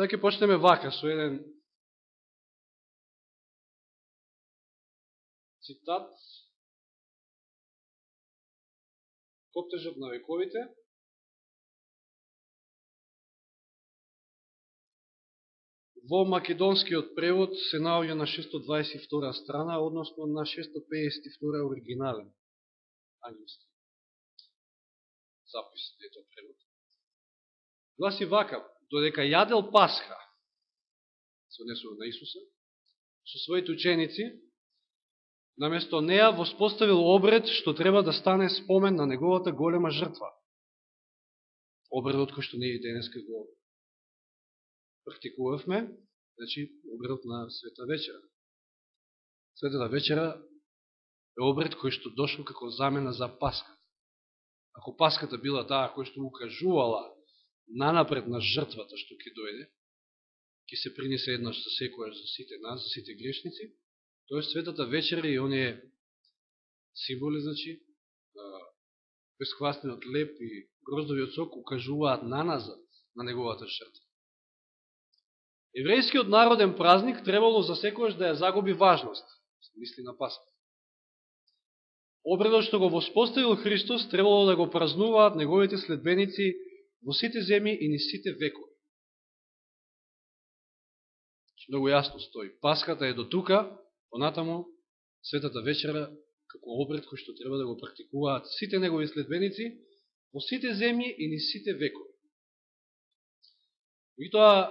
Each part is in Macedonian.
Сега ќе почнеме вака, со еден цитат Коптежот на вековите Во македонскиот превод се наоѓа на 622 страна, односно на 652 оригинален англиски. запис, ето превод. Гласи вака, додека јадел Пасха, се однесува на Исуса, со своите ученици, наместо неа воспоставил обред што треба да стане спомен на неговата голема жртва. Обредот кој што ние денеска го практикувавме, значи обредот на Света вечера. Светата вечера е обред кој што дошол како замена за Пасха. Ако Паската била таа кој што укажувала нанапред на жртвата што ќе дојде, ќе се принесе еднаш за секоја за сите нас, за сите грешници, тоа е светата вечера и оние символи, значи, безхвастниот леп и гроздовиот сок укажуваат на назад на неговата жртва. Еврејскиот народен празник требало за секојаш да ја загуби важност, мисли на пасот. Обредот што го воспоставил Христос требало да го празнуваат неговите следбеници во сите земји и ни сите векови. Много јасно стои. Паската е до тука, понатаму светата вечера како обред кој што треба да го практикуваат сите негови следбеници во сите земји и ни сите векови. И тоа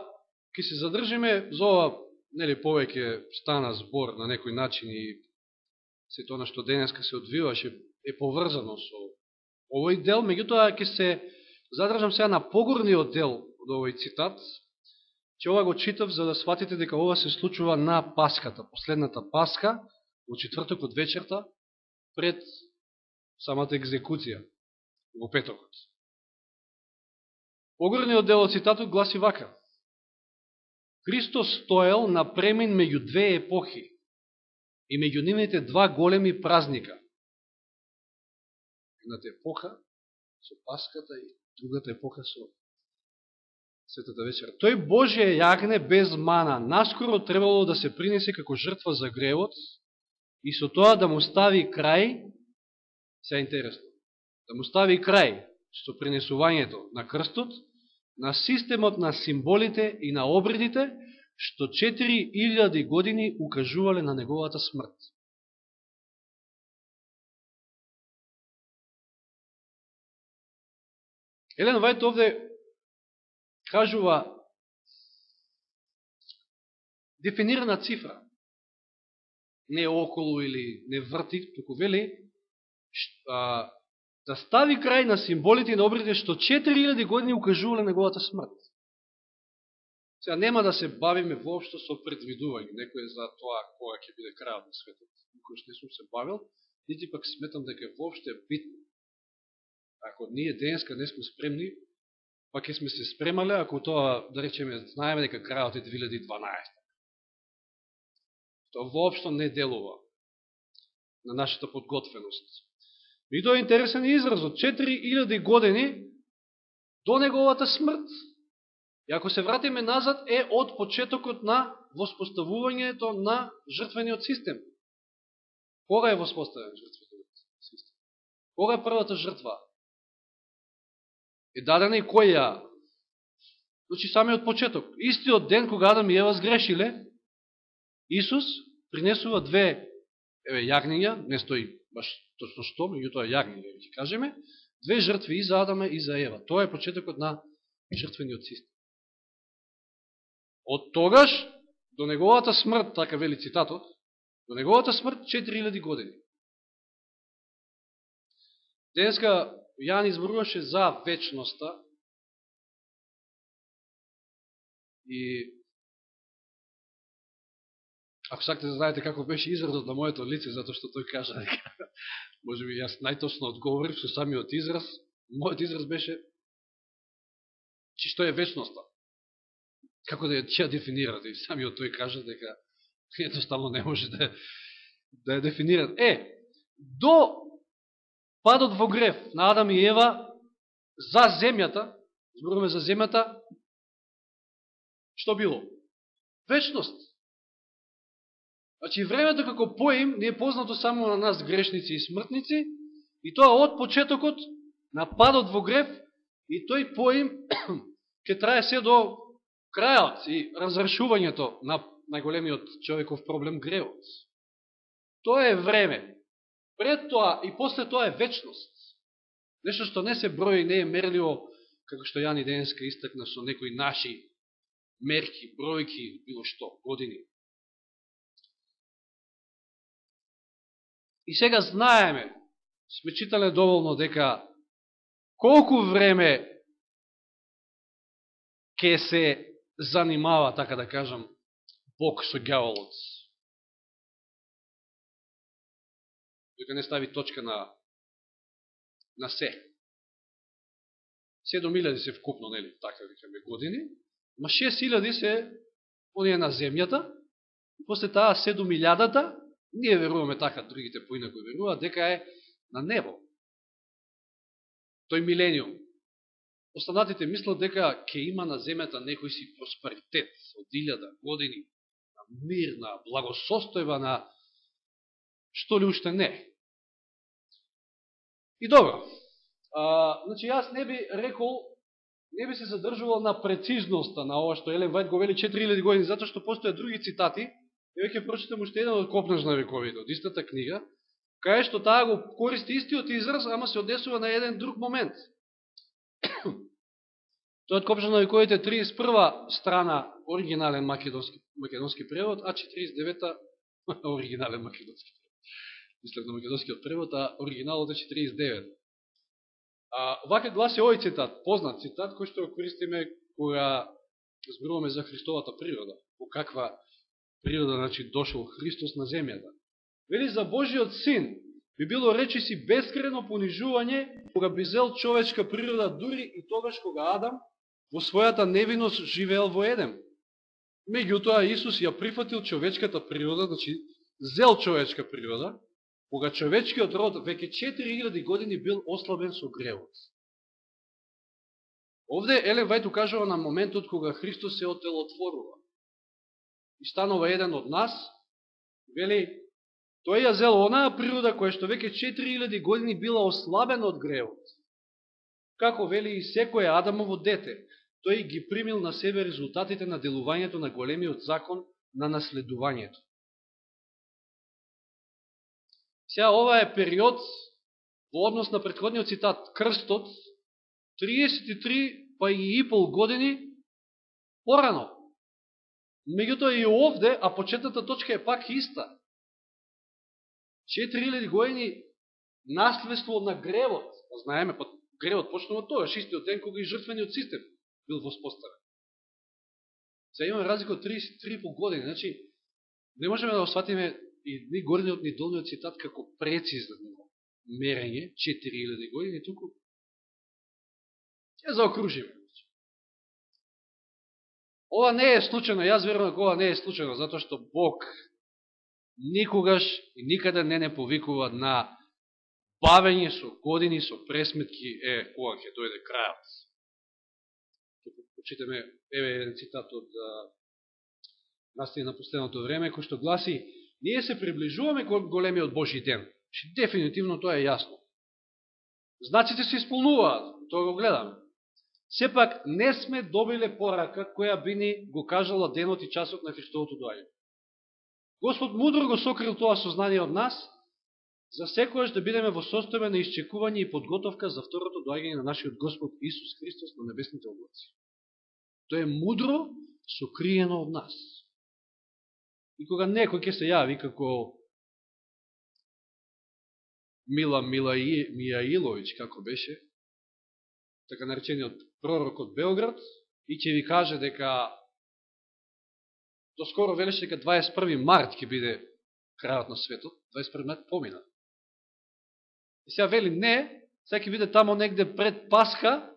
ќе се задржиме за ова, нели, повеќе стана збор на некој начин и се тоа што денеска се одвиваше е поврзано со овој дел, меѓутоа ќе се задржам сега на погорниот дел од овој цитат, че ова го читав за да сватите дека ова се случува на Паската, последната Паска, во четврток од вечерта, пред самата екзекуција, во петокот. Погорниот дел од цитатот гласи вака. Христос стоел на премин меѓу две епохи и меѓу нивните два големи празника. Едната епоха со Паската и другата епоха со Светата вечера. Тој Божие јагне без мана наскоро требало да се принесе како жртва за гревот и со тоа да му стави крај, се интересно, да му стави крај со принесувањето на крстот, на системот на символите и на обредите, што 4000 години укажувале на неговата смрт. Елен Вајт овде кажува дефинирана цифра. Не околу или не врти, туку вели а, да стави крај на символите и на обрите што 4000 години укажувале неговата смрт. Сега нема да се бавиме воопшто со предвидување, некој за тоа која ќе биде крајот на светот. Никој што не сум се бавил, нити пак сметам дека воопшто е битно. Ако ние денеска не сме спремни, пак ќе сме се спремале, ако тоа, да речеме, знаеме дека крајот е 2012. Тоа воопшто не делува на нашата подготвеност. И тоа е интересен израз од 4000 години до неговата смрт. И ако се вратиме назад, е од почетокот на воспоставувањето на жртвениот систем. Кога е воспоставен жртвениот систем? Кога е првата жртва? Е дадена и кој ја? Значи самиот почеток. Истиот ден кога Адам и Ева сгрешиле, Исус принесува две еве, јагниња, не стои баш точно што, меѓутоа јагниња, ќе кажеме, две жртви и за Адама и за Ева. Тоа е почетокот на жртвениот систем. Од тогаш до неговата смрт, така вели цитатот, до неговата смрт 4000 години. Денеска Јан изборуваше за вечноста и Ако сакате да знаете како беше изразот на моето лице, затоа што тој кажа дека, може би јас најтосно одговорив со самиот израз, мојот израз беше че што е вечноста. Како да ја, ја дефинирате? И самиот тој кажа дека едноставно не може да, да ја дефинират. Е, до падот во грев на Адам и Ева за земјата, зборуваме за земјата, што што било? Вечност. Значи, времето како поим не е познато само на нас грешници и смртници, и тоа од почетокот на падот во греф, и тој поим ќе трае се до крајот и разрешувањето на најголемиот човеков проблем гревот. Тоа е време. Пред тоа и после тоа е вечност. Нешто што не се брои, не е мерливо, како што Јани Денска истакна со некои наши мерки, бројки, било што, години. И сега знаеме, сме читале доволно дека колку време ќе се занимава, така да кажам, Бог со гјаволот. Дека не стави точка на, на се. 7.000 се вкупно, нели, така викаме години, ма 6.000 се оние на земјата, и после таа 7.000-та, ние веруваме така, другите поинако веруваат, дека е на небо. Тој милениум. Останатите мислат дека ќе има на земјата некој си просперитет од 1000 години, на мир, на благосостојба, на што ли уште не. И добро, а, значи јас не би рекол, не би се задржувал на прецизноста на ова што Елен Вајд го вели 4000 години, затоа што постојат други цитати, и веќе прочитам уште еден од Копнеж на вековите, од истата книга, кај што таа го користи истиот израз, ама се однесува на еден друг момент. Тоа е Копнеж на вековите 31 страна оригинален македонски, македонски превод, а 49-та оригинален македонски мислех Мислам на македонскиот превод, а оригиналот е 49. А, вака гласи овој цитат, познат цитат, кој што го користиме кога зборуваме за Христовата природа. По каква природа, значи, дошол Христос на земјата. Вели за Божиот син би било речиси бескрено понижување кога би зел човечка природа дури и тогаш кога Адам во својата невиност живеел во Едем. Меѓутоа Исус ја прифатил човечката природа, значи зел човечка природа, кога човечкиот род веќе 4000 години бил ослабен со гревот. Овде Елен Вајт укажува на моментот кога Христос се отелотворува и станува еден од нас, вели, тој ја зел онаа природа која што веќе 4000 години била ослабена од гревот. Како вели и секој Адамово дете, тој ги примил на себе резултатите на делувањето на големиот закон на наследувањето. Сега ова е период во однос на предходниот цитат Крстот 33 па и и пол години порано. Меѓутоа и овде, а почетната точка е пак иста. 4000 години наследство на гревот. Па знаеме, па гревот почнува тоа, шистиот ден кога и жртвениот систем бил воспоставен. Сега имаме разлика од 33,5 години. Значи, не можеме да осватиме и ни горниот, ни долниот цитат како прецизно мерење, 4000 години, туку ќе заокружиме. Ова не е случайно, јас верувам дека ова не е случайно, затоа што Бог никогаш и никаде не не повикува на бавење со години, со пресметки, е, кога ќе дојде крајот. Почитаме, еве еден цитат од настани на последното време, кој што гласи, ние се приближуваме кон големиот Божи ден. Дефинитивно тоа е јасно. Знаците се исполнуваат, тоа го гледаме. Сепак не сме добиле порака која би ни го кажала денот и часот на Христовото доаѓање. Господ мудро го сокрил тоа сознание од нас, за секојаш да бидеме во состојба на исчекување и подготовка за второто доаѓање на нашиот Господ Исус Христос на небесните облаци. Тоа е мудро сокриено од нас. И кога некој ќе се јави како Мила Мила Мијаилович, како беше, така наречениот пророк од Белград, и ќе ви каже дека до скоро велеше дека 21. март ќе биде крајот на светот, 21. март помина. И сега вели не, сега ќе биде тамо негде пред Пасха,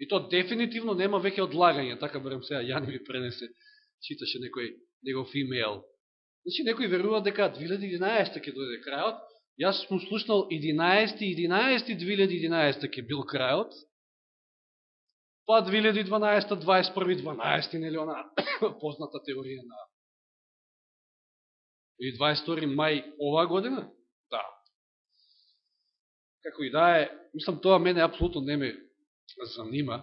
и то дефинитивно нема веќе одлагање, така барем сега Јани ми пренесе, читаше некој негов имејл. Значи некој верува дека 2011 ќе дојде крајот, јас сум слушнал 11. 11. 2011 ќе бил крајот, Па 2012, 21, 12, нели она позната теорија на и 22 мај оваа година? Да. Како и да е, мислам, тоа мене апсолутно не ме занима.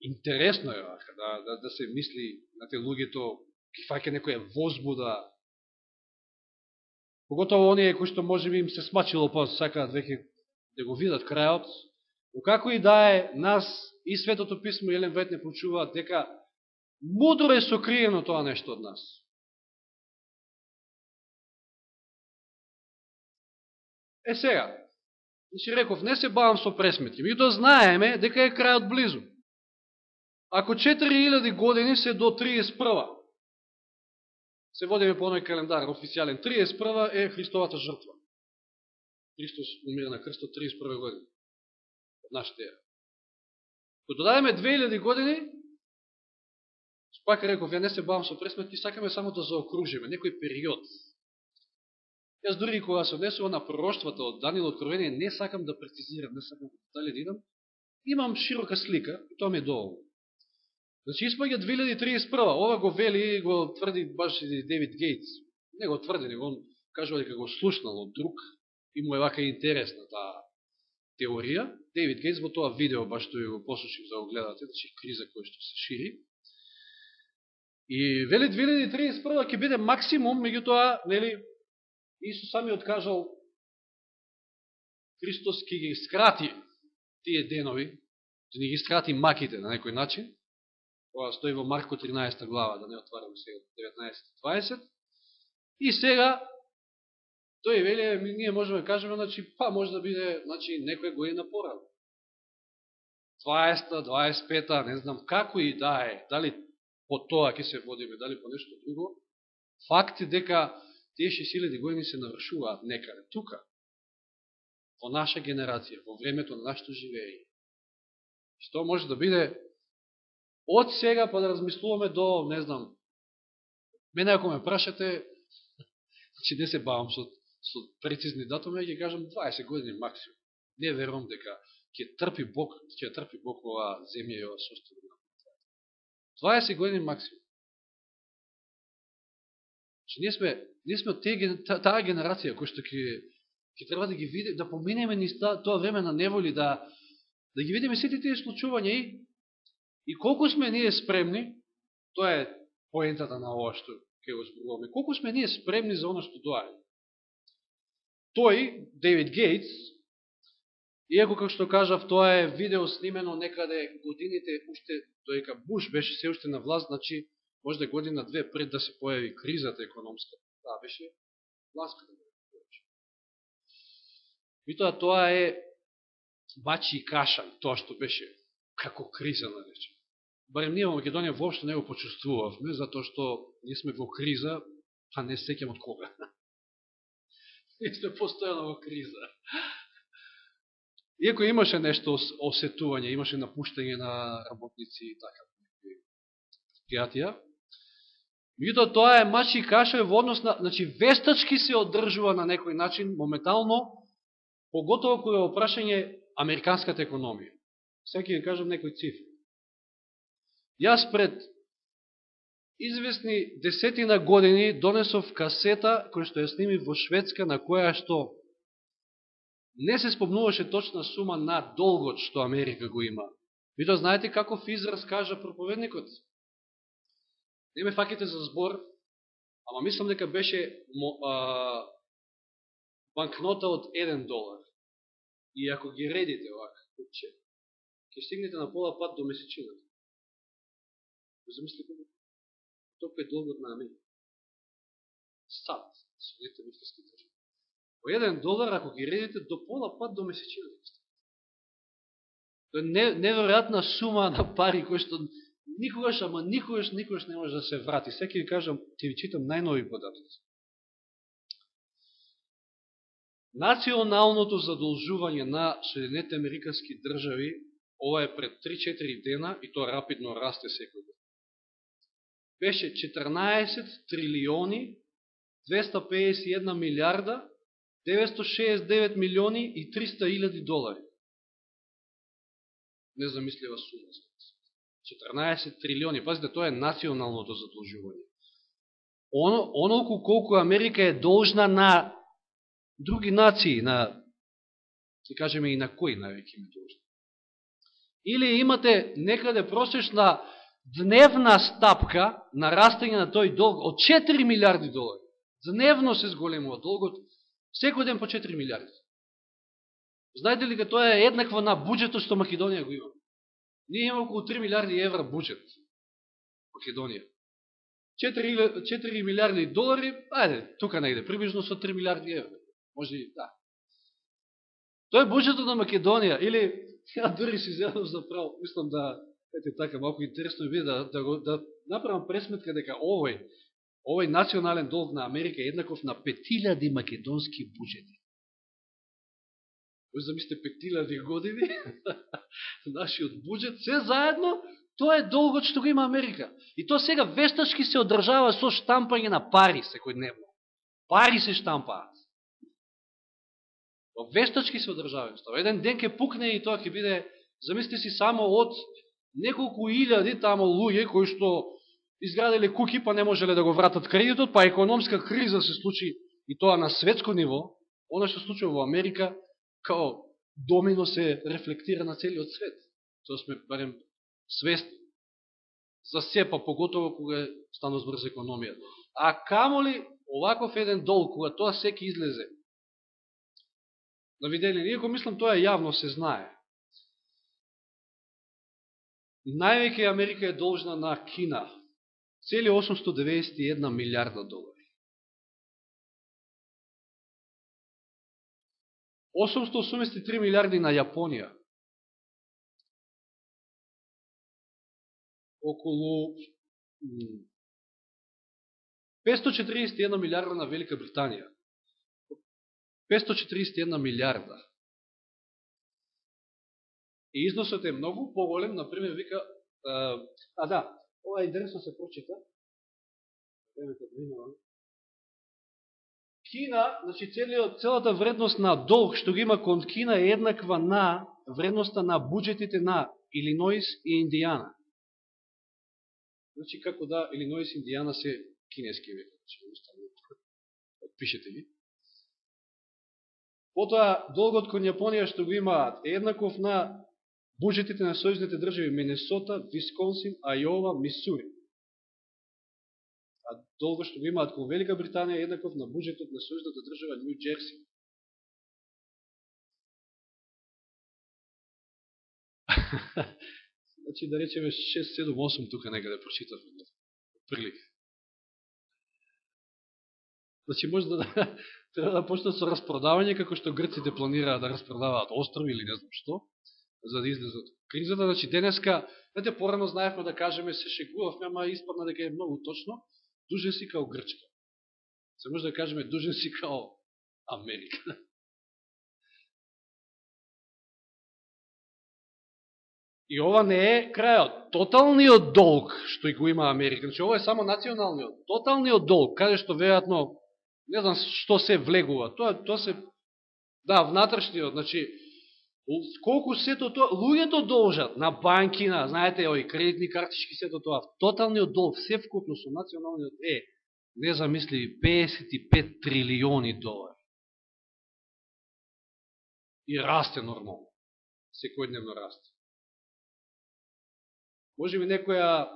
Интересно е да, да, да се мисли на те луѓето, ки фаќа некоја возбуда, Поготово оние кои што може би им се смачило па сакаат веќе да го видат крајот, но како и да е, нас и Светото Писмо и Елен Вет не почуваат дека мудро е сокриено тоа нешто од нас. Е сега, значи реков, не се бавам со пресметки, ми то знаеме дека е крајот близу. Ако 4000 години се до 31 се водиме по оној календар, официјален. 31 е Христовата жртва. Христос умира на крстот 31 година. Од нашите ера. Кој додадеме 2000 години, спака реков, ја не се бавам со пресметки, сакаме само да заокружиме некој период. Јас дори кога се однесува на пророштвата од Данил Откровение, не сакам да прецизирам, не сакам дали да идам, имам широка слика, и тоа ми е доволно. Значи, испаѓа 2031. Ова го вели, го тврди баш и Девид Гейтс. Не го тврди, него он кажува дека го слушнал од друг и му е вака интересна таа теорија. Девид Гейтс во тоа видео баш тој го послушив за да го гледате, значи криза која што се шири. И вели 2031 ќе биде максимум, меѓутоа, нели, Исус сами откажал Христос ќе ги скрати тие денови, да ќе ни ги скрати маките на некој начин, Ова стои во Марко 13 глава, да не отварам сега 19-20. И сега, тој веле, ние можеме да кажеме, значи, па може да биде значи, некоја година порано. 20 25 не знам како и да е, дали по тоа ќе се водиме, дали по нешто друго, факт е дека тие 6000 години се навршуваат некаде, тука, во наша генерација, во времето на нашето живење. Што може да биде од сега па да размислуваме до, не знам, мене ако ме прашате, значи не се бавам со, со прецизни датуми, ќе кажам 20 години максимум. Не верувам дека ќе трпи Бог, ќе трпи Бог ова земја и ова состојба. 20 години максимум. Че значи, ние сме, ние сме од таа генерација која што ќе ќе треба да ги види, да поминеме ни тоа време на неволи, да, да ги видиме сите тие случувања и И колку сме ние спремни, тоа е поентата на ова што ќе го зборуваме, колку сме ние спремни за оно што доаѓа. Тој, Дейвид Гейтс, иако како што кажав, тоа е видео снимено некаде годините, уште доека Буш беше се уште на власт, значи може да година-две пред да се појави кризата економска. Таа беше власката. Да и тоа, тоа е бачи и кашан, тоа што беше како криза на барем ние во Македонија воопшто не го почувствувавме, затоа што ние сме во криза, па не секем од кога. ние сме постојано во криза. Иако имаше нешто осетување, имаше напуштање на работници и така, предпријатија, Меѓутоа тоа е мачи каша во однос на, значи вестачки се одржува на некој начин моментално, поготово кој е опрашање американската економија. Секи ќе кажам некој цифри. Јас пред известни десетина години донесов касета која што ја сними во Шведска на која што не се спомнуваше точна сума на долгот што Америка го има. Ви тоа знаете каков израз кажа проповедникот? Не ме факите за збор, ама мислам дека беше а, банкнота од 1 долар. И ако ги редите овака, ќе стигнете на пола пат до месечината. Замисли го. толку е долгот на Америка. Сад, Соединете Американски држави. По еден долар, ако ги редите, до пола пат до месечина. Тоа е неверојатна сума на пари кој што никогаш, ама никогаш, никогаш не може да се врати. Секи ви кажам, ќе ви читам најнови податоци. Националното задолжување на Соединете Американски држави, ова е пред 3-4 дена и тоа рапидно расте секој ден беше 14 трилиони 251 милиарда 969 милиони и 300 илјади долари. незамислива сума. 14 трилиони. Пазите, тоа е националното задолжување Оно, онолку колку Америка е должна на други нации, на, се кажеме и на кои највеќе им должна. Или имате некаде просечна дневна стапка на растање на тој долг од 4 милиарди долари. Дневно се зголемува долгот, секој ден по 4 милиарди. Знаете ли дека тоа е еднакво на буџетот што Македонија го има? Ние имаме околу 3 милиарди евра буџет. Македонија. 4, 4 милиарди долари, ајде, тука негде, приближно со 3 милиарди евра. Може и да. Тоа е буџетот на Македонија, или, ја дури си зелам за право, мислам да, ете така, малко интересно би да, да, да направам пресметка дека овој, овој национален долг на Америка е еднаков на 5000 македонски буџети. Кој замислите 5000 години, нашиот буџет, се заедно, тоа е долгот што го има Америка. И тоа сега вештачки се одржава со штампање на пари секојдневно. Пари се штампаат. Вештачки се одржава. Еден ден ќе пукне и тоа ќе биде, замислите си само од неколку илјади тамо луѓе кои што изградили куки, па не можеле да го вратат кредитот, па економска криза се случи и тоа на светско ниво, оно што случува во Америка, као домино се рефлектира на целиот свет. Тоа сме барем свестни. За се, па поготово кога стану збор за економијата. А камо ли оваков еден дол кога тоа секи излезе? На видели, ние мислам, тоа јавно се знае. Највеќе Америка е должна на Кина. Цели 891 милиарда долари. 883 милиарди на Јапонија. Околу 541 милиарда на Велика Британија. 541 милиарда. И износот е многу поголем, например, вика, а, а да, ова интересно се прочита, времето минува, Кина, значи целиот, целата вредност на долг што ги има кон Кина е еднаква на вредноста на буџетите на Илиноис и Индијана. Значи како да Илиноис и Индијана се кинески век. Значи, Пишете ги. Потоа, долгот кон Јапонија што го имаат е еднаков на буџетите на сојузните држави Минесота, Висконсин, Ајова, Мисури а долго што го имаат кон Велика Британија еднаков на буџетот на сојузната држава Нью Джерси. значи да речеме 6, 7, 8 тука некаде да прочитав прилик. Значи може да треба да почнат со распродавање како што грците планираат да распродаваат острови или не знам што, за да излезат кризата. Значи денеска, знаете, порано знаевме да кажеме се шегувавме, ама испадна дека е многу точно Дужен си као Грчка. Се може да кажеме дужен си као Америка. И ова не е крајот. Тоталниот долг што и го има Америка. Значи, ова е само националниот. Тоталниот долг, каде што веројатно, не знам што се влегува. Тоа, тоа се, да, внатрешниот, значи, колку сето тоа, луѓето должат на банки, на, знаете, ој, кредитни картички, сето тоа, тоталниот долг, се вкупно со националниот е, не замисли, 55 трилиони долари. И расте нормално. Секојдневно расте. Може би некоја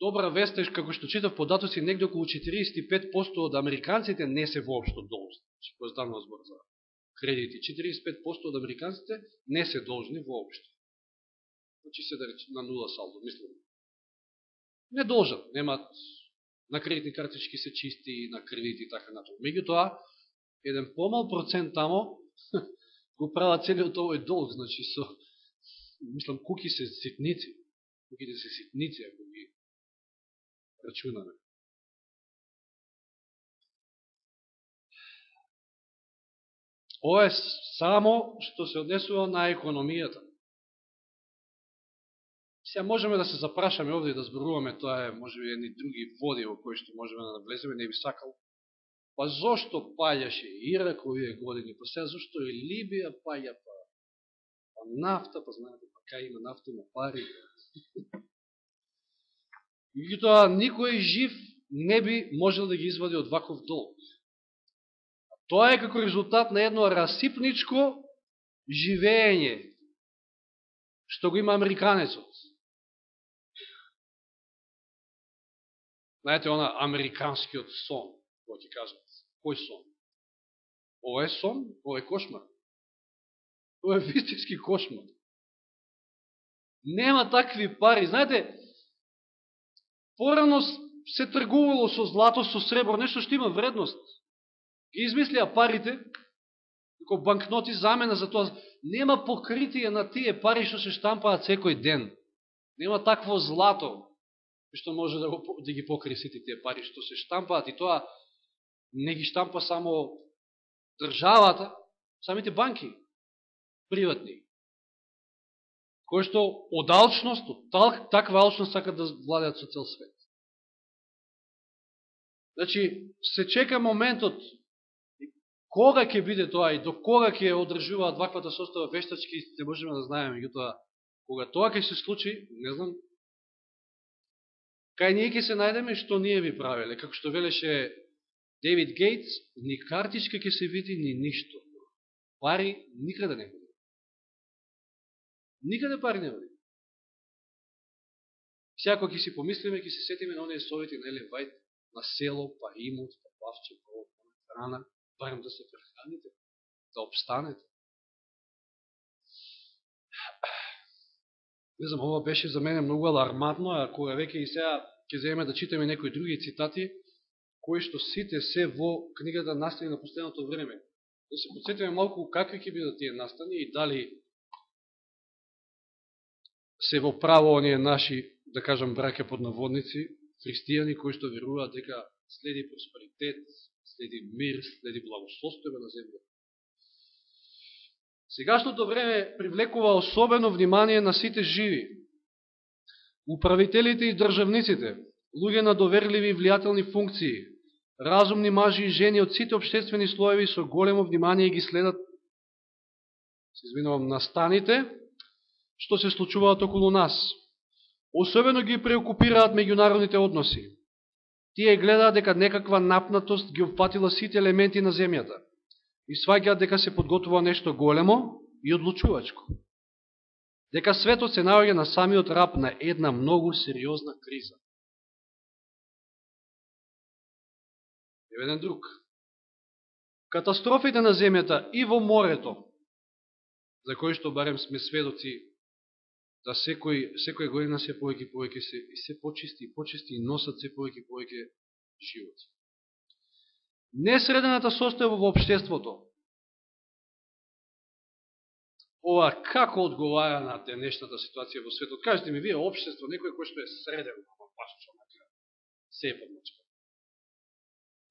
добра веста, како што читав податоци, негде околу 45% од американците не се воопшто должни. Значи, кој станува збор за кредити. 45% од американците не се должни воопшто. Значи се да рече на нула салдо, мислам. Не должат, немат на кредитни картички се чисти, на кредити и така натаму. Меѓутоа, еден помал процент тамо го прават целиот овој долг, значи со, мислам, куки се ситници. Куките се ситници, ако ги рачунаме. Ова е само што се однесува на економијата. Сега можеме да се запрашаме овде и да зборуваме, тоа е може би едни други води во кои што можеме да навлеземе, не би сакал. Па зошто паѓаше Ирак овие години, па сега зошто и Либија паѓа, па па нафта, па знаете, па кај има нафта, има пари. И тоа никој жив не би можел да ги извади од ваков долг. Тоа е како резултат на едно расипничко живење, што го има американецот. Знаете, она американскиот сон, кој ќе кажат. Кој сон? Ова е сон, ова е кошмар. Ова е вистински кошмар. Нема такви пари. Знаете, порано се тргувало со злато, со сребро, нешто што има вредност. Ги измислија парите, како банкноти замена за тоа. Нема покритие на тие пари што се штампаат секој ден. Нема такво злато што може да, го, да ги покри сите тие пари што се штампаат и тоа не ги штампа само државата, самите банки, приватни, кои што од алчност, од таква алчност сакат да владеат со цел свет. Значи, се чека моментот кога ќе биде тоа и до кога ќе одржуваат ваквата состава вештачки, не можеме да знаеме, меѓутоа, кога тоа ќе се случи, не знам, кај ние ќе се најдеме што ние би правеле, како што велеше Девид Гейтс, ни картичка ќе се види, ни ништо. Пари никаде не биде. Никаде пари не биде. Сјако ќе си помислиме, ќе се сетиме на оние совети на Елен Вајт, на село, па имот, па плавче, па, па храна, барем да се прехраните, да обстанете. Не знам, ова беше за мене многу аларматно, а кога веќе и сега ќе земеме да читаме некои други цитати, кои што сите се во книгата настани на последното време. Да се подсетиме малку какви ќе бидат тие настани и дали се во право оние наши, да кажам, браке под наводници, христијани кои што веруваат дека следи просперитет, Да следи мир, да следи благосостојба на земјата. Сегашното време привлекува особено внимание на сите живи. Управителите и државниците, луѓе на доверливи и влијателни функции, разумни мажи и жени од сите обштествени слоеви со големо внимание ги следат се извинувам, настаните, што се случуваат околу нас. Особено ги преокупираат меѓународните односи. Тие гледаат дека некаква напнатост ги опфатила сите елементи на земјата и сваѓаат дека се подготвува нешто големо и одлучувачко. Дека светот се наоѓа на самиот раб на една многу сериозна криза. Еведен друг. Катастрофите на земјата и во морето, за кои што барем сме сведоци да секој, секој година се повеќе повеќе се, и се почисти и почисти и носат се повеќе повеќе живот. Несредената состојба во обштеството. Ова како одговара на денешната ситуација во светот? Кажете ми, вие обштество, некој кој што е среден, баш човека, се е подмачка.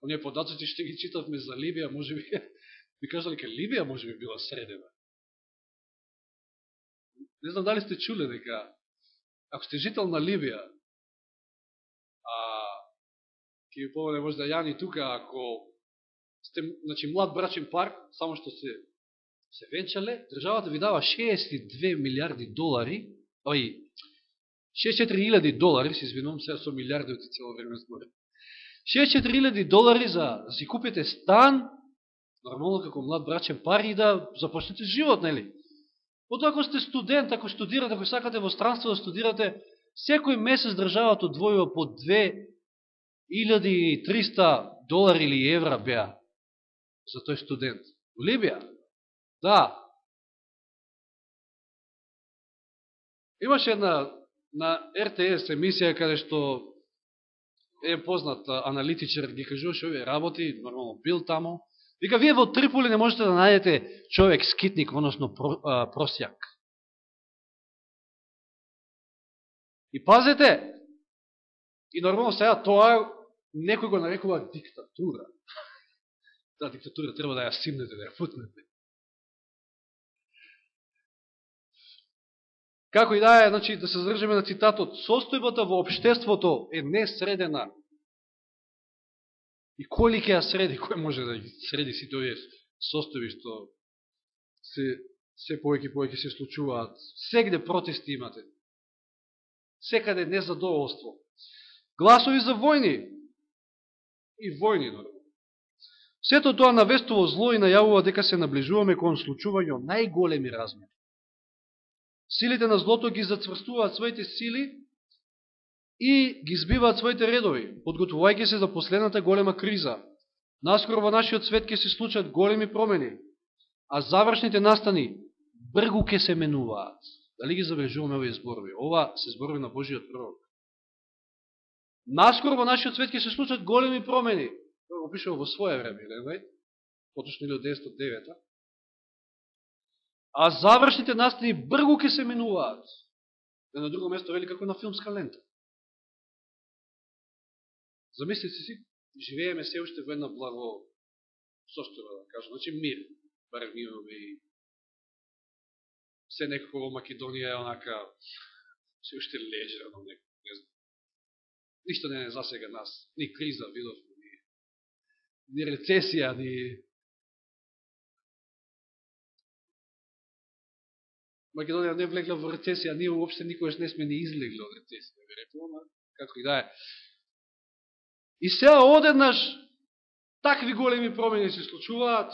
Оние податоци што ги читавме за Либија, може би, ми кажа, дека Либија може би била средена. Не знам дали сте чуле дека, ако сте жител на Ливија, а, ке ви поведе може да јани тука, ако сте, значи, млад брачен пар, само што се се венчале, државата ви дава 62 милиарди долари, ој, 64.000 долари, се извинувам сега со милиарди од цело време зборим. 64.000 долари за да си купите стан, нормално како млад брачен пар и да започнете живот, нели? Ото ако сте студент, ако студирате, ако сакате во странство да студирате, секој месец државата одвојува по 2300 долари или евра беа за тој студент. Во Либија? Да. Имаше една на РТС емисија каде што е познат аналитичар ги кажуваше овие работи, нормално бил тамо, Вика, вие во Триполи не можете да најдете човек скитник, односно просјак. И пазете, и нормално сега тоа некој го нарекува диктатура. Да, диктатура треба да ја симнете, да ја футнете. Како и да е, значи, да се задржаме на цитатот, состојбата во обштеството е несредена И кој ли ќе ја среди, кој може да ги среди сите овие состојби што се се повеќе повеќе се случуваат. Сегде протести имате. Секаде незадоволство. Гласови за војни. И војни, нормално. Сето тоа навестува зло и најавува дека се наближуваме кон случување најголеми размери. Силите на злото ги зацврстуваат своите сили и ги збиваат своите редови, подготвувајќи се за последната голема криза. Наскоро во нашиот свет ќе се случат големи промени, а завршните настани бргу ќе се менуваат. Дали ги забележуваме овие зборови? Ова се зборови на Божиот пророк. Наскоро во нашиот свет ќе се случат големи промени. Тоа го пишува во своје време, Елен поточно или од 1909 А завршните настани бргу ќе се менуваат. На друго место вели како на филмска лента. Замислите си, живееме се уште во една благо состојба, да кажам, значи мир. Барем имаме и се некако во Македонија е онака се уште лежа, но не, не знам. Ништо не е засега нас. Ни криза видовме, ни, ни рецесија, ни... Македонија не влегла во рецесија, ние уопште никогаш не сме ни излегли од рецесија, да веројатно, како и да е. И сега одеднаш такви големи промени се случуваат.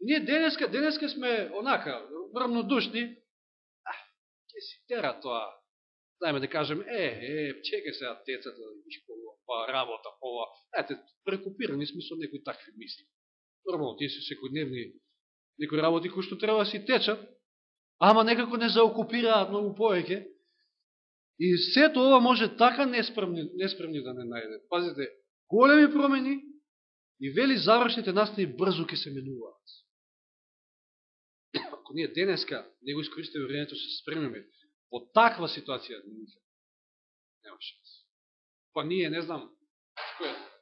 Ние денеска, денеска сме онака, равнодушни, а, ќе си тера тоа. Дајме да кажем, е, е, чека сега децата да школа, па работа, ова. Ете, прекупирани сме со некои такви мисли. Нормално, тие се секојдневни некои работи кои што треба да си течат, ама некако не заокупираат многу повеќе. И сето ова може така неспремни, неспремни да не најде. Пазите, големи промени и вели завршните настани брзо ќе се менуваат ако ние денеска не го искористиме времето, се спремиме во таква ситуација, нема шанс. Па ние, не знам,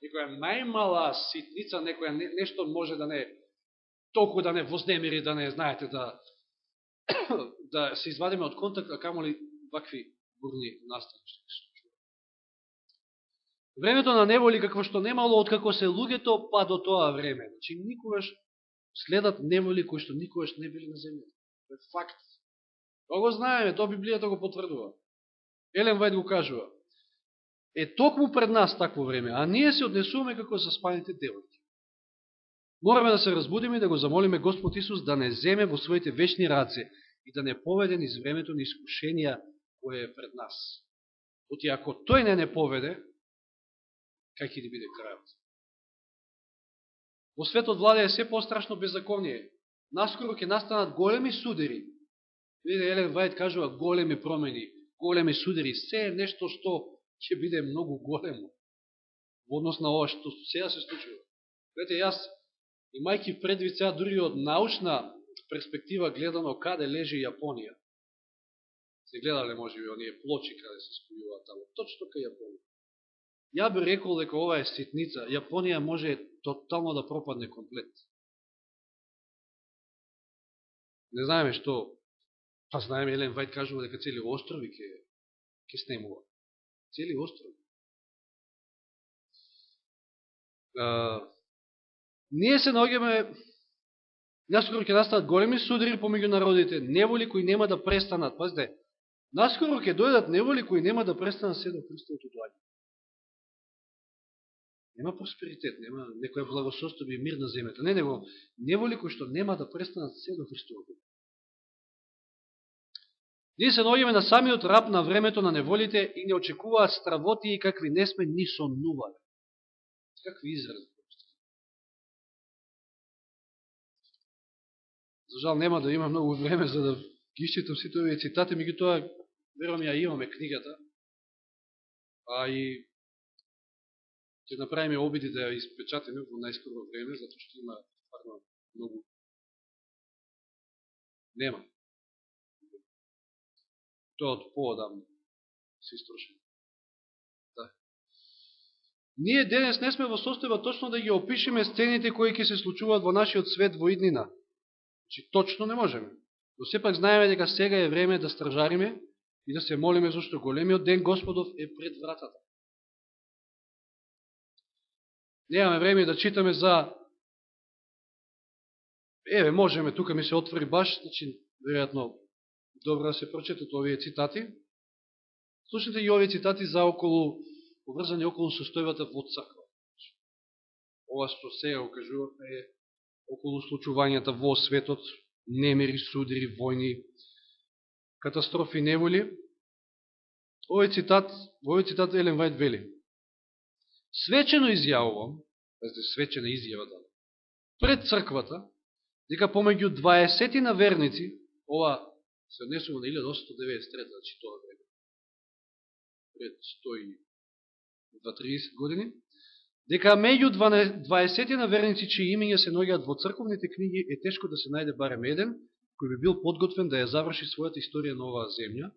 некоја најмала ситница, некоја не, нешто може да не, толку да не вознемири, да не знаете, да, да се извадиме од контакт, а камо ли вакви бурни настани што се Времето на неволи какво што немало од како се луѓето па до тоа време. Значи никогаш следат неволи кои што никогаш не били на земјата. Тоа е факт. Тоа го знаеме, тоа Библијата го потврдува. Елен Вајд го кажува. Е токму пред нас такво време, а ние се однесуваме како спаните девојки. Мораме да се разбудиме и да го замолиме Господ Исус да не земе во своите вечни раце и да не поведе низ времето на искушенија кој е пред нас. Оти ако тој не не поведе, кај ќе ни биде крајот? Во светот владее се пострашно беззаконие. Наскоро ќе настанат големи судери. Виде, Елен Вајд кажува големи промени, големи судери. Се е нешто што ќе биде многу големо во однос на ова што сега се случува. Гледате, јас, имајки предвид сега дури од научна перспектива гледано каде лежи Јапонија. Се гледале може би оние плочи каде се спојуваат таму. Точно кај Јапонија. Ја би рекол дека ова е ситница. Јапонија може тотално да пропадне комплет. Не знаеме што, па знаеме, Елен Вајд кажува дека цели острови ке, ке снемува. Цели острови. А, ние се наоѓаме, наскоро ќе настанат големи судери помеѓу народите, неволи кои нема да престанат. Пазите, наскоро ќе дојдат неволи кои нема да престанат се до Христовото доаѓање. Нема просперитет, нема некоја благосостојба и мир на земјата. Не, него неволи кои што нема да престанат се до Христовото. Ние се наоѓаме на самиот раб на времето на неволите и не очекуваат стравоти и какви не сме ни сонувале. Какви изрази? За жал нема да има многу време за да ги исчитам сите овие цитати, меѓутоа верувам ја имаме книгата. А и ќе направиме обиди да ја испечатиме во најскоро време, затоа што има парно многу. Нема. Тоа од поодамно се истрошено. Да. Ние денес не сме во состојба точно да ги опишеме сцените кои ќе се случуваат во нашиот свет во иднина. Значи, точно не можеме. Но сепак знаеме дека сега е време да стражариме и да се молиме зашто големиот ден Господов е пред вратата. Немаме време да читаме за Еве, можеме, тука ми се отвори баш, значи, веројатно, добро да се прочетат овие цитати. Слушайте и овие цитати за околу, поврзани околу состојбата во црква. Ова што сега го е околу случувањата во светот, немери, судери, војни, катастрофи, неволи. Овој цитат, овој цитат Елен Вајд вели. Свечено изјавувам, пазите, свечена изјава да, пред црквата, дека помеѓу 20 на верници, ова се однесува на 1893, значи тоа време, пред 130 години, дека меѓу 20 на верници чии имења се наоѓаат во црковните книги е тешко да се најде барем еден кој би бил подготвен да ја заврши својата историја на оваа земја.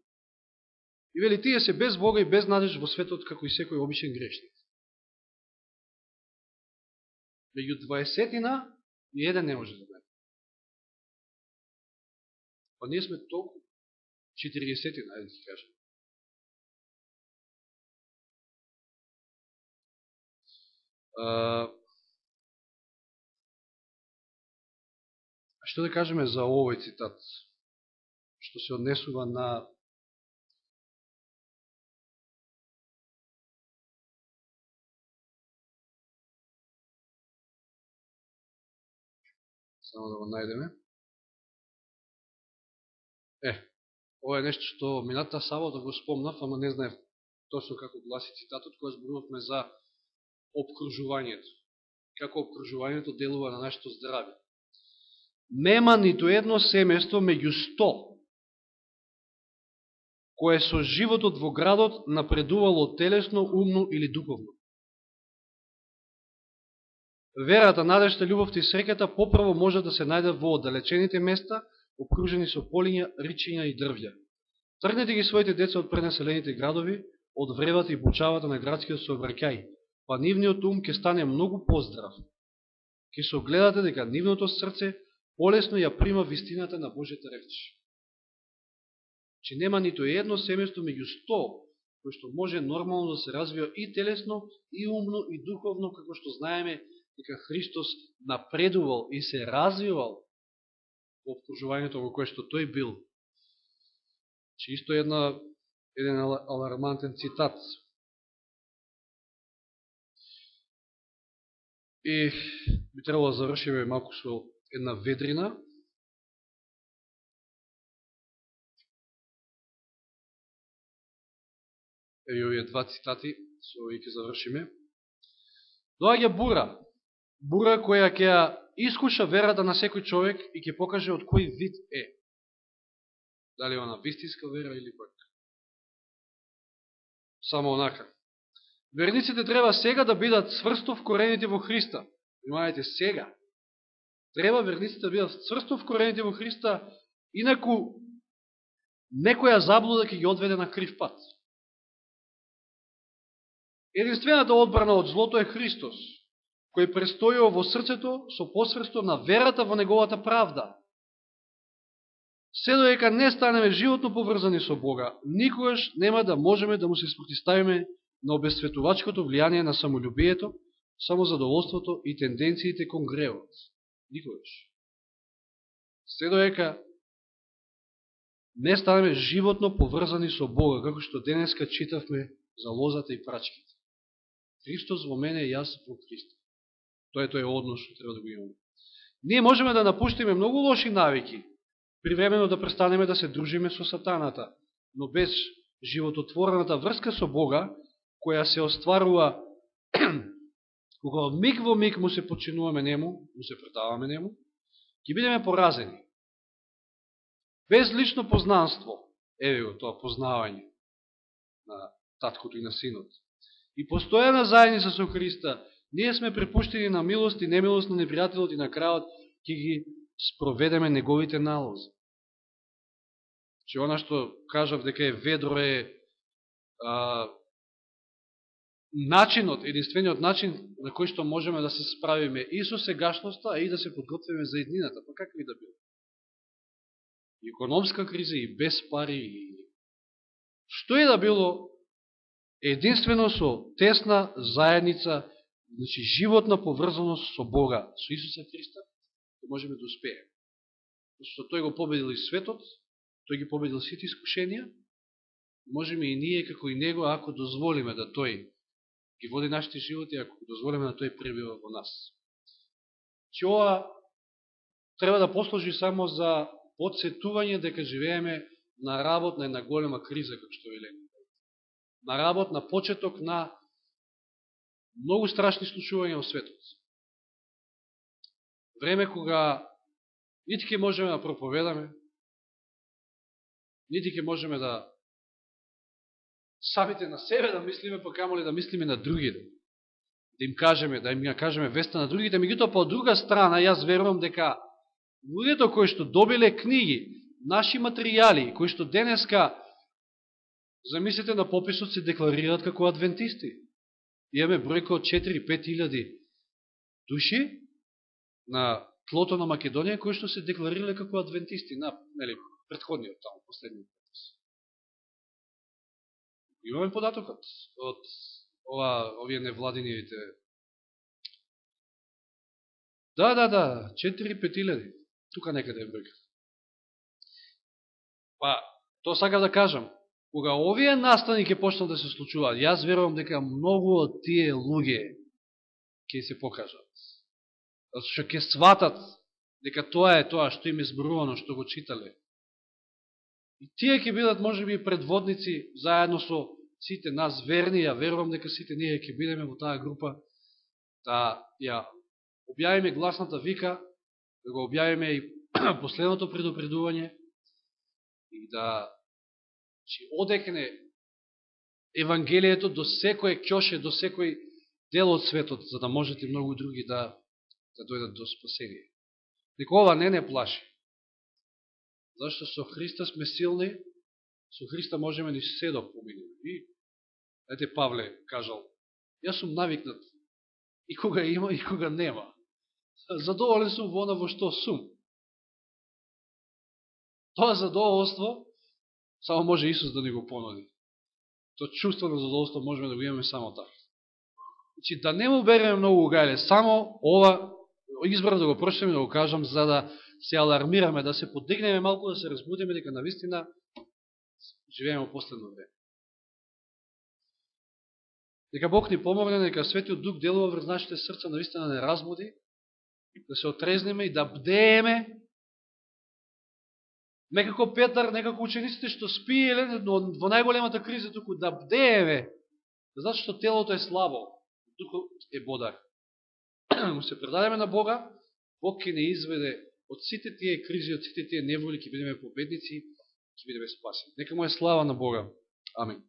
И вели тие се без Бога и без надеж во светот како и секој обичен грешник. Меѓу 20 на ни еден не може да бъде. Па ние сме толку 40 на, да кажем. А што да кажеме за овој цитат, што се однесува на само да го најдеме. Е, ова е нешто што мината сабота го спомнав, ама не знаев точно како гласи цитатот, која зборувавме за обкружувањето. Како обкружувањето делува на нашето здравје. Нема ниту едно семејство меѓу сто кое со животот во градот напредувало телесно, умно или духовно. Верата, надежта, љубовта и среката поправо може да се најде во оддалечените места, окружени со полиња, ричиња и дрвја. Тргнете ги своите деца од пренаселените градови, од вревата и бучавата на градскиот сообраќај, па нивниот ум ќе стане многу поздрав. Ке се огледате дека нивното срце полесно ја прима вистината на Божјата реч. Че нема нито едно семејство меѓу 100 кој што може нормално да се развива и телесно, и умно, и духовно, како што знаеме дека Христос напредувал и се развивал во обкружувањето во кое што тој бил. Че исто една, еден алармантен цитат И би требало да завршиме малку со една ведрина. Еви овие два цитати, со овие ќе завршиме. Доаѓа бура. Бура која ќе ја искуша верата на секој човек и ќе покаже од кој вид е. Дали е она вистинска вера или пак само онака. Верниците треба сега да бидат сврсто вкорените во Христа. Внимавајте, сега. Треба верниците да бидат сврсто вкорените во Христа, инаку некоја заблуда ќе ги одведе на крив пат. Единствената одбрана од злото е Христос, кој престојува во срцето со посврсто на верата во неговата правда. Се доека не станеме животно поврзани со Бога, никогаш нема да можеме да му се спротиставиме на обесветувачкото влијание на самолюбието, самозадоволството и тенденциите кон гревот. Никогаш. Се доека не станеме животно поврзани со Бога, како што денеска читавме за лозата и прачките. Христос во мене и јас во Христа. Тоа е тој однос што треба да го имаме. Ние можеме да напуштиме многу лоши навики, привремено да престанеме да се дружиме со сатаната, но без живототворената врска со Бога, која се остварува кога од миг во миг му се починуваме нему, му се предаваме нему, ќе бидеме поразени. Без лично познанство, еве го тоа познавање на таткото и на синот. И постојана заедница со Христа, ние сме препуштени на милост и немилост на непријателот и на крајот ќе ги спроведеме неговите налози. Че она што кажав дека е ведро е а, начинот, единствениот начин на кој што можеме да се справиме и со сегашноста, а и да се подготвиме за еднината, па какви да било. И економска криза, и без пари, и што е да било единствено со тесна заедница, значи животна поврзаност со Бога, со Исуса Христа, да можеме да успееме. Зашто тој го победил и светот, тој ги победил сите искушенија, можеме и ние, како и него, ако дозволиме да тој ги води нашите животи, ако дозволиме на тој пребива во нас. Че ова треба да послужи само за подсетување дека живееме на работ на една голема криза, како што ви На работ на почеток на многу страшни случувања во светот. Време кога нити ќе можеме да проповедаме, нити ќе можеме да самите на себе да мислиме, па да мислиме на другите. Да им кажеме, да им кажеме веста на другите. Мегуто, по па друга страна, јас верувам дека луѓето кои што добиле книги, наши материјали, кои што денеска, замислите на пописот, се декларираат како адвентисти. Имаме бројка од 4-5 илјади души на плото на Македонија, кои што се декларирале како адвентисти на нели, предходниот, таму, последниот попис. Имаме податокот од ова, овие невладиниите. Да, да, да, 4-5. Тука некаде е бројка. Па, тоа сакав да кажам, кога овие настани ќе почнат да се случуваат, јас верувам дека многу од тие луѓе ќе се покажат. Зато што ќе сватат дека тоа е тоа што им е зборувано, што го читале. И тие ќе бидат, можеби предводници заедно со сите нас верни, ја верувам дека сите ние ќе бидеме во таа група, да ја објавиме гласната вика, да го објавиме и последното предупредување, и да ќе одекне Евангелието до секој кјоше, до секој дел од светот, за да можете многу други да, да дојдат до спасение. Нека ова не не плаши. Зашто со Христа сме силни, со Христа можеме ни се да поминеме. И, ете Павле кажал, јас сум навикнат и кога има, и кога нема. Задоволен сум во во што сум. Тоа задоволство само може Исус да ни го понуди. Тоа чувство на задоволство можеме да го имаме само така. Значи, да не му береме многу гајле, само ова избрав да го прочитаме, да го кажам, за да се алармираме, да се подигнеме малку, да се разбудиме, дека на вистина живееме во последно време. Дека Бог ни помогне, дека Светиот Дух делува врз нашите срца, на вистина не разбуди, да се отрезнеме и да бдееме Некако Петар, некако учениците што спиеле, но во најголемата криза туку да бдееме, затоа што телото е слабо, духот е бодар. Му се предадеме на Бога, Бог ќе не изведе од сите тие кризи, од сите тие неволи, ќе бидеме победници, ќе бидеме спасени. Нека му е слава на Бога. Амин.